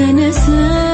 denesen.